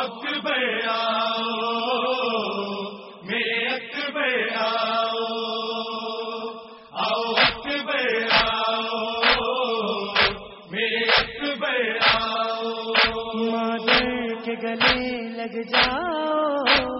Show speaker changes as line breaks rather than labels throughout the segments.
اکبر آؤ میرے اکبر آؤ میرے اکبر آؤ
مادر لگ جاؤ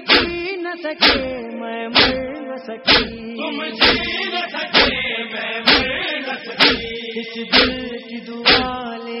جی نہ سکے میں مر نہ سکی
تم جی نہ سکے میں مر نہ سکی
اس دل کی دعا لے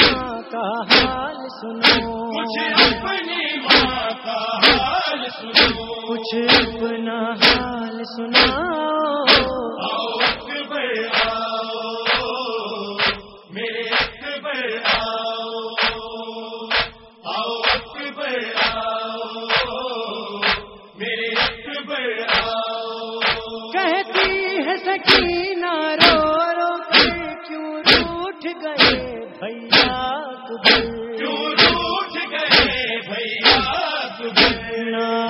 کا حال سنو۔
اپنی کا حال سنو۔
کچھ اپنا حال سناؤ۔ روٹ گئے بھیا تجھے
کیوں روٹ گئے بھیا تجھے